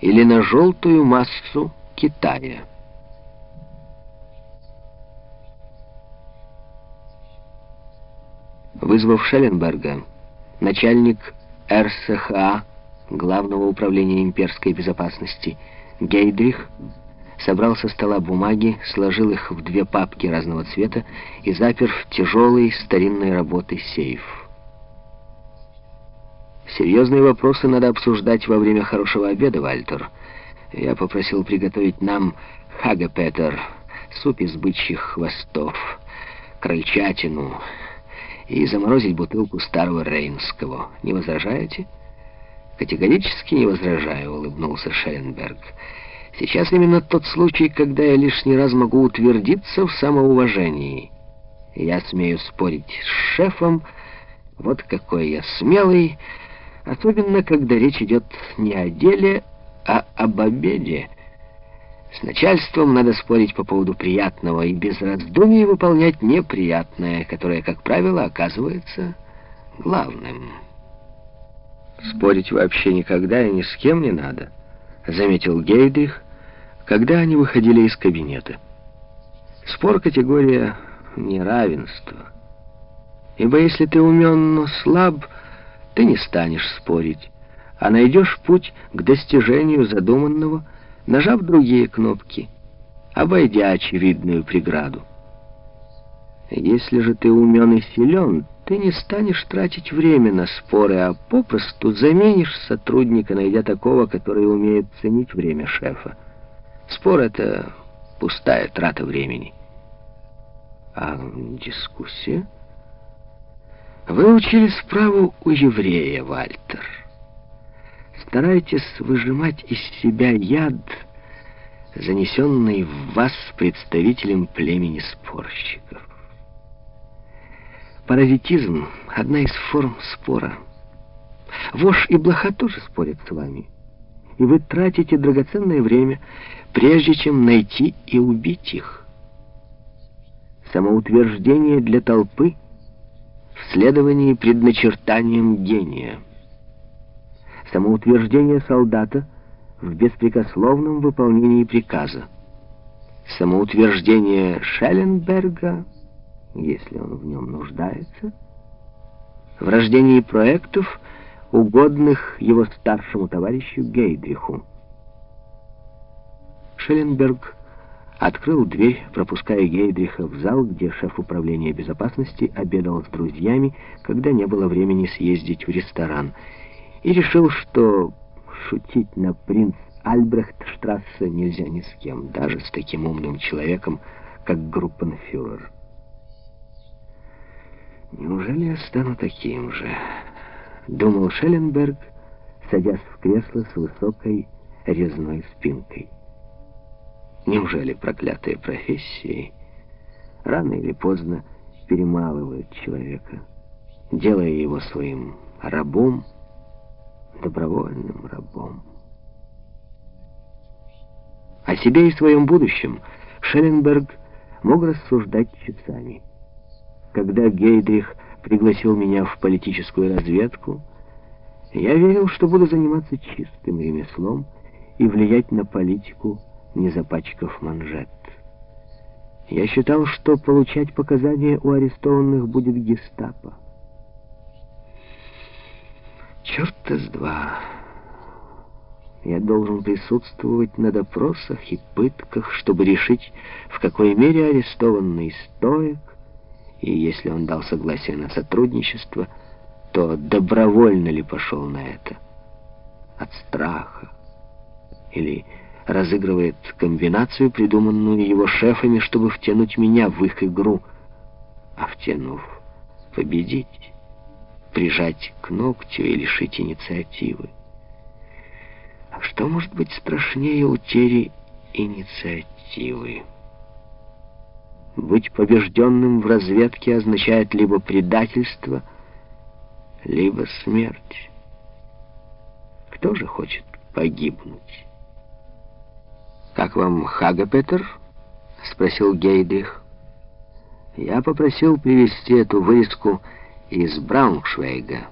или на желтую массу Китая. Вызвав Шелленберга, начальник РСХА, Главного управления имперской безопасности, Гейдрих, собрал со стола бумаги, сложил их в две папки разного цвета и запер в тяжелый старинной работы сейф. Серьезные вопросы надо обсуждать во время хорошего обеда, Вальтер. Я попросил приготовить нам хагапетер, суп из бычьих хвостов, крольчатину и заморозить бутылку старого рейнского. Не возражаете? Категорически не возражаю, улыбнулся Шелленберг. Сейчас именно тот случай, когда я лишний раз могу утвердиться в самоуважении. Я смею спорить с шефом, вот какой я смелый, особенно когда речь идет не о деле, а об обеде. С начальством надо спорить по поводу приятного и без раздумий выполнять неприятное, которое, как правило, оказывается главным. «Спорить вообще никогда и ни с кем не надо», — заметил Гейдрих, когда они выходили из кабинета. Спор — категория неравенства. Ибо если ты умен, но слаб, ты не станешь спорить, а найдешь путь к достижению задуманного, нажав другие кнопки, обойдя очевидную преграду. Если же ты умен и силен, ты не станешь тратить время на споры, а попросту заменишь сотрудника, найдя такого, который умеет ценить время шефа. Спор — это пустая трата времени. А дискуссия? Вы учились праву у еврея, Вальтер. Старайтесь выжимать из себя яд, занесенный в вас представителем племени спорщиков. Паразитизм — одна из форм спора. Вож и блоха тоже спорят с вами. И вы тратите драгоценное время, прежде чем найти и убить их. Самоутверждение для толпы следовании предначертанием гения. Самоутверждение солдата в беспрекословном выполнении приказа. Самоутверждение Шелленберга — если он в нем нуждается, в рождении проектов, угодных его старшему товарищу Гейдриху. Шелленберг открыл дверь, пропуская Гейдриха в зал, где шеф управления безопасности обедал с друзьями, когда не было времени съездить в ресторан, и решил, что шутить на принц Альбрехт-штрассе нельзя ни с кем, даже с таким умным человеком, как группенфюрер. «Неужели я стану таким же?» — думал Шелленберг, садясь в кресло с высокой резной спинкой. «Неужели проклятые профессии рано или поздно перемалывают человека, делая его своим рабом, добровольным рабом?» О себе и своем будущем Шелленберг мог рассуждать часами. Когда Гейдрих пригласил меня в политическую разведку, я верил, что буду заниматься чистым ремеслом и влиять на политику, не запачкав манжет. Я считал, что получать показания у арестованных будет гестапо. Черт-то с два. Я должен присутствовать на допросах и пытках, чтобы решить, в какой мере арестованный стоек, и если он дал согласие на сотрудничество, то добровольно ли пошел на это? От страха? Или разыгрывает комбинацию, придуманную его шефами, чтобы втянуть меня в их игру, а втянув, победить, прижать к ногтю и лишить инициативы? А что может быть страшнее утери инициативы? Быть побежденным в разведке означает либо предательство, либо смерть. Кто же хочет погибнуть? «Как вам Хага, Петер?» — спросил Гейдрих. «Я попросил привезти эту вырезку из Брауншвейга».